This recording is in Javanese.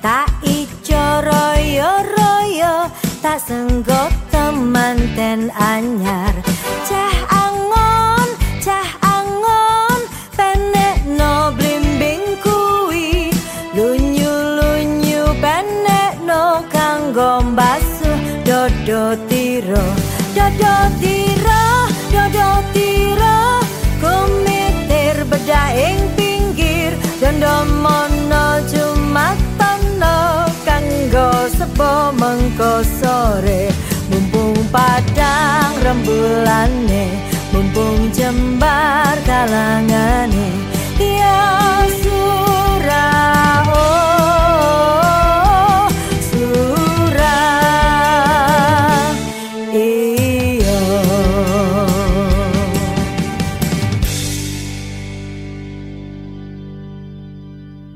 tak ijo royo royo tak teman ten anyar. Cah angon cah angon penek no blimbing kuwi. Lunyu lunyu penek no kanggo mbasuh dodo tiro. Dodo tiro dodo tiro kumitir bedaing pinggir. Dondomon sepo mengko sore